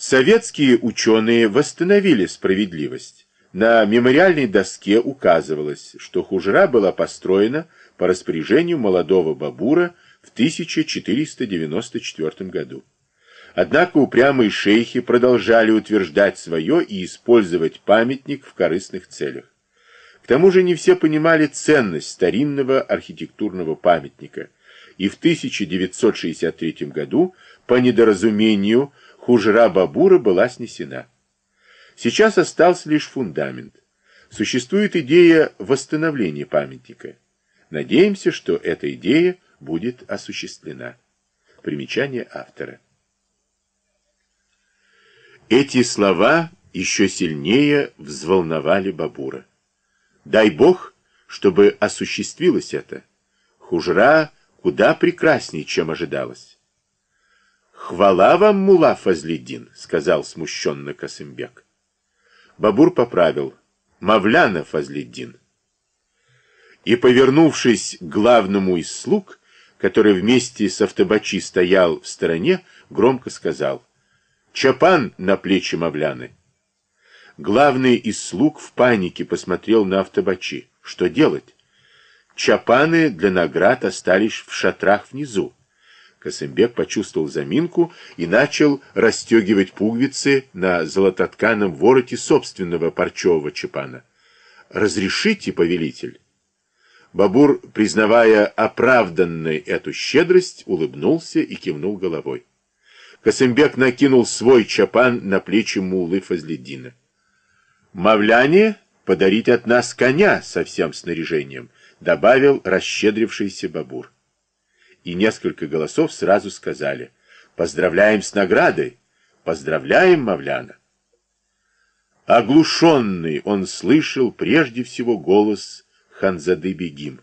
Советские ученые восстановили справедливость. На мемориальной доске указывалось, что хужра была построена по распоряжению молодого Бабура в 1494 году. Однако упрямые шейхи продолжали утверждать свое и использовать памятник в корыстных целях. К тому же не все понимали ценность старинного архитектурного памятника, и в 1963 году по недоразумению хужра Бабура была снесена. Сейчас остался лишь фундамент. Существует идея восстановления памятника. Надеемся, что эта идея будет осуществлена. Примечание автора. Эти слова еще сильнее взволновали Бабура. Дай Бог, чтобы осуществилось это. Хужра куда прекраснее, чем ожидалось. «Хвала вам, мула Фазлидин», — сказал смущенно Касымбек. Бабур поправил. «Мавляна Фазлидин». И, повернувшись к главному из слуг, который вместе с автобачи стоял в стороне, громко сказал «Чапан на плечи Мавляны». Главный из слуг в панике посмотрел на автобачи. Что делать? Чапаны для наград остались в шатрах внизу. Косымбек почувствовал заминку и начал расстегивать пуговицы на золототканом вороте собственного парчевого чапана. «Разрешите, повелитель?» Бабур, признавая оправданной эту щедрость, улыбнулся и кивнул головой. Косымбек накинул свой чапан на плечи мулы Фазледдина. «Мавляне подарить от нас коня со всем снаряжением», добавил расщедрившийся Бабур. И несколько голосов сразу сказали «Поздравляем с наградой! Поздравляем, Мавляна!» Оглушенный он слышал прежде всего голос Ханзады Бегим.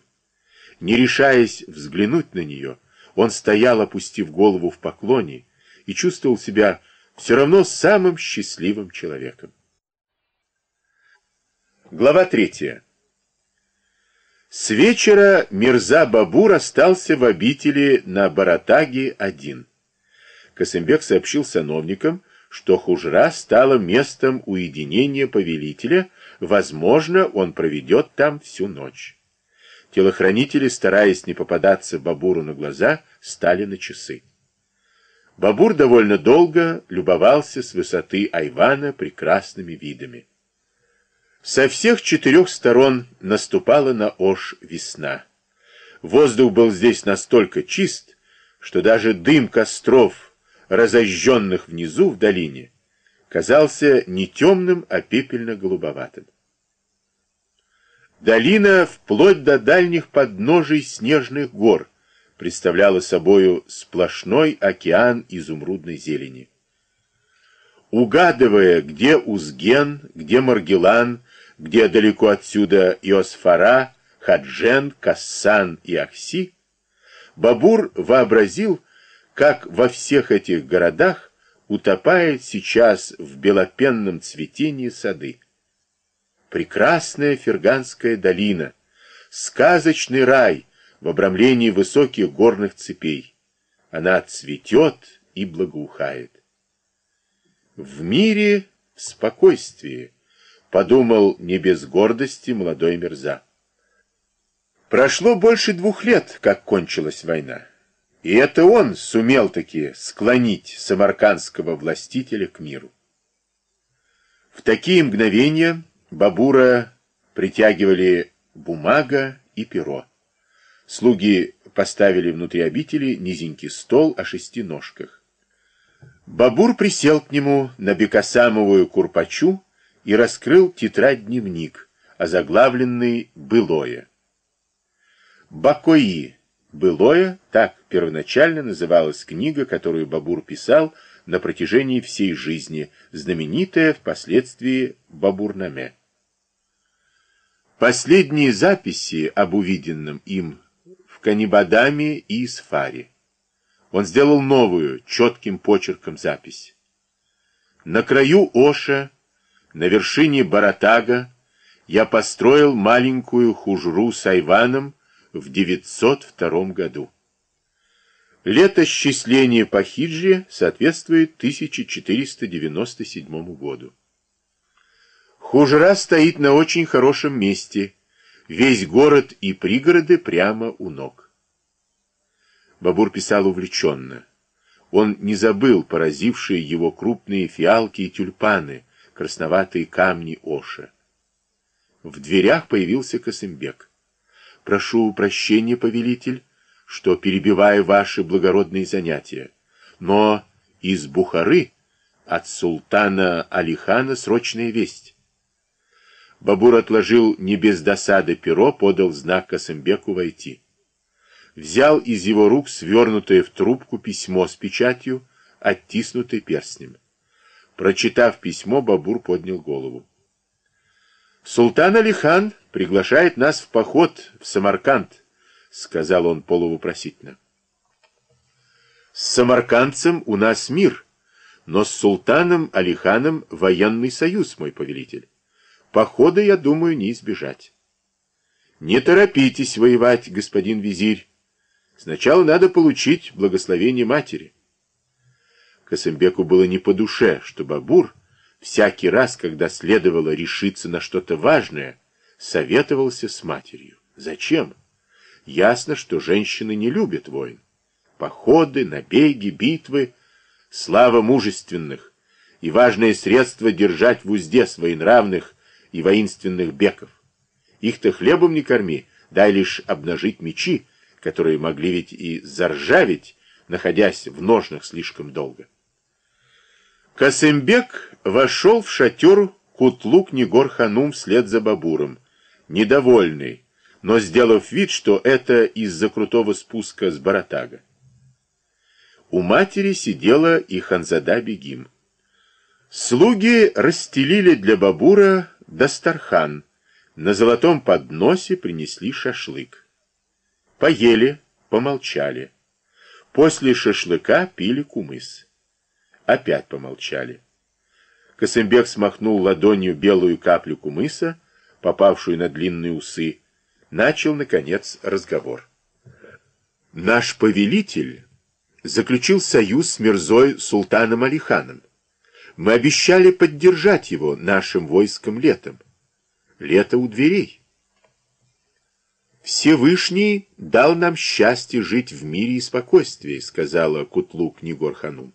Не решаясь взглянуть на нее, он стоял, опустив голову в поклоне, и чувствовал себя все равно самым счастливым человеком. Глава третья. С вечера Мирза Бабур остался в обители на Баратаге один. Косымбек сообщил сановникам, что Хужра стала местом уединения повелителя, возможно, он проведет там всю ночь. Телохранители, стараясь не попадаться Бабуру на глаза, стали на часы. Бабур довольно долго любовался с высоты Айвана прекрасными видами. Со всех четырех сторон наступала на Ош весна. Воздух был здесь настолько чист, что даже дым костров, разожженных внизу в долине, казался не темным, а пепельно-голубоватым. Долина вплоть до дальних подножий снежных гор представляла собою сплошной океан изумрудной зелени. Угадывая, где Узген, где Маргелан, где далеко отсюда Иосфара, Хаджен, Кассан и Ахси, Бабур вообразил, как во всех этих городах утопает сейчас в белопенном цветении сады. Прекрасная Ферганская долина, сказочный рай в обрамлении высоких горных цепей. Она цветет и благоухает. В мире в спокойствии, подумал не без гордости молодой Мерза. Прошло больше двух лет, как кончилась война. И это он сумел таки склонить самаркандского властителя к миру. В такие мгновения Бабура притягивали бумага и перо. Слуги поставили внутри обители низенький стол о шести ножках. Бабур присел к нему на бекасамовую курпачу и раскрыл тетрадь-дневник, озаглавленный «Былое». «Бакои» «Былое» — так первоначально называлась книга, которую Бабур писал на протяжении всей жизни, знаменитая впоследствии Бабурнаме. Последние записи об увиденном им в Канибадаме и Исфаре. Он сделал новую, четким почерком запись. На краю Оша на вершине Баратага я построил маленькую хужру с Айваном в 902 году. Летосчисление по хиджре соответствует 1497 году. Хужра стоит на очень хорошем месте, весь город и пригороды прямо у ног. Бабур писал увлеченно. Он не забыл поразившие его крупные фиалки и тюльпаны, красноватые камни Оша. В дверях появился Косымбек. «Прошу прощения, повелитель, что перебиваю ваши благородные занятия, но из Бухары от султана Алихана срочная весть». Бабур отложил не без досады перо, подал знак Косымбеку войти. Взял из его рук свернутое в трубку письмо с печатью, оттиснутое перстнем. Прочитав письмо, Бабур поднял голову. «Султан Алихан приглашает нас в поход в Самарканд», — сказал он полувопросительно. «С самаркандцем у нас мир, но с султаном Алиханом военный союз, мой повелитель. Похода, я думаю, не избежать». «Не торопитесь воевать, господин визирь. Сначала надо получить благословение матери». Косымбеку было не по душе, что Бабур всякий раз, когда следовало решиться на что-то важное, советовался с матерью. Зачем? Ясно, что женщины не любят войн. Походы, набеги, битвы, слава мужественных и важное средство держать в узде своенравных и воинственных беков. Их-то хлебом не корми, дай лишь обнажить мечи, которые могли ведь и заржаветь, находясь в ножнах слишком долго. Касымбек вошел в шатер Кутлук Негор-ханум вслед за Бабуром, недовольный, но сделав вид, что это из-за крутого спуска с Баратага. У матери сидела и Ханзада Бегим. Слуги расстелили для Бабура дастархан, на золотом подносе принесли шашлык. Поели, помолчали. После шашлыка пили кумыс. Опять помолчали. Косымбек смахнул ладонью белую каплю кумыса, попавшую на длинные усы, начал, наконец, разговор. Наш повелитель заключил союз с Мирзой Султаном Алиханом. Мы обещали поддержать его нашим войском летом. Лето у дверей. Всевышний дал нам счастье жить в мире и спокойствии, сказала Кутлук Нигор-ханум.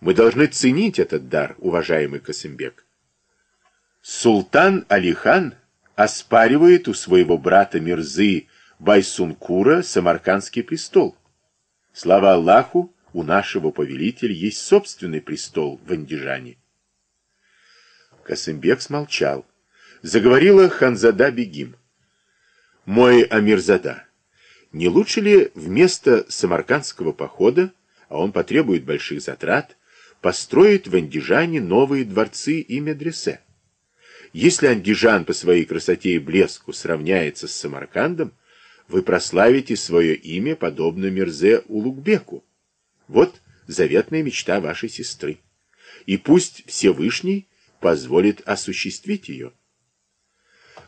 Мы должны ценить этот дар, уважаемый Касымбек. Султан Алихан оспаривает у своего брата Мирзы Байсункура Самаркандский престол. Слава Аллаху, у нашего повелителя есть собственный престол в Андижане. Касымбек смолчал. Заговорила Ханзада Бегим. «Мой Амирзада, не лучше ли вместо самаркандского похода, а он потребует больших затрат, построить в Андижане новые дворцы и медресе. Если Андижан по своей красоте и блеску сравняется с Самаркандом, вы прославите свое имя подобно Мирзе Улугбеку. Вот заветная мечта вашей сестры. И пусть Всевышний позволит осуществить ее.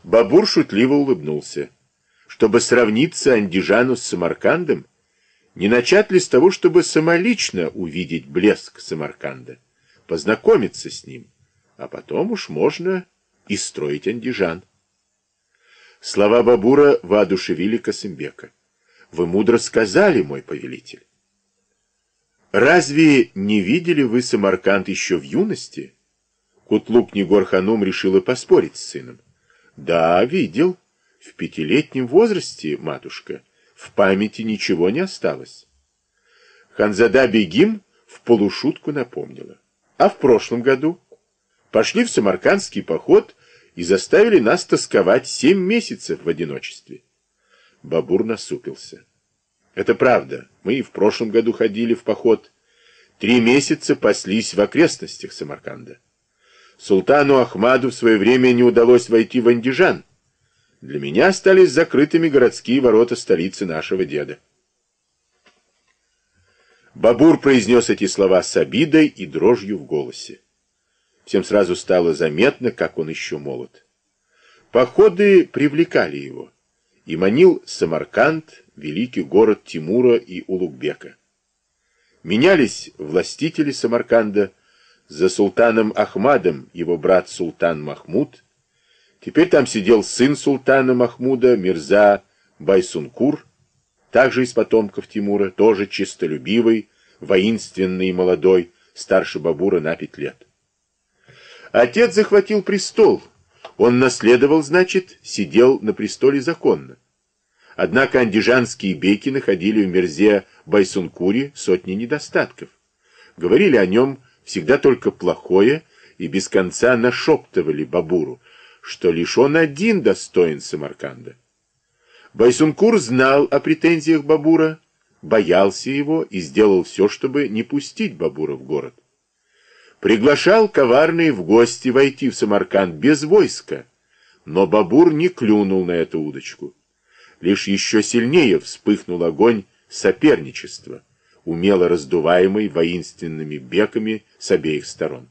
Бабур шутливо улыбнулся. Чтобы сравниться Андижану с Самаркандом, не начать ли с того, чтобы самолично увидеть блеск Самарканда, познакомиться с ним, а потом уж можно и строить андижан. Слова Бабура воодушевили Касымбека. «Вы мудро сказали, мой повелитель». «Разве не видели вы Самарканд еще в юности?» Кутлук Негор-ханум решила поспорить с сыном. «Да, видел. В пятилетнем возрасте, матушка» в памяти ничего не осталось. Ханзада Бегим в полушутку напомнила. А в прошлом году пошли в Самаркандский поход и заставили нас тосковать семь месяцев в одиночестве. Бабур насупился. Это правда, мы и в прошлом году ходили в поход. Три месяца паслись в окрестностях Самарканда. Султану Ахмаду в свое время не удалось войти в Андижан, для меня остались закрытыми городские ворота столицы нашего деда. Бабур произнес эти слова с обидой и дрожью в голосе. Всем сразу стало заметно, как он еще молод. Походы привлекали его, и манил Самарканд, великий город Тимура и Улугбека. Менялись властители Самарканда, за султаном Ахмадом его брат султан Махмуд, теперь там сидел сын султана Махмуда, Мирза Байсункур, также из потомков Тимура, тоже чистолюбивый, воинственный и молодой, старше Бабура на пять лет. Отец захватил престол, он наследовал, значит, сидел на престоле законно. Однако андижанские беки находили в Мерзе Байсункуре сотни недостатков. Говорили о нем всегда только плохое и без конца нашептывали Бабуру, что лишь он один достоин Самарканда. Байсункур знал о претензиях Бабура, боялся его и сделал все, чтобы не пустить Бабура в город. Приглашал коварные в гости войти в Самарканд без войска, но Бабур не клюнул на эту удочку лишь еще сильнее вспыхнул огонь соперничества, умело раздуваемый воинственными беками с обеих сторон.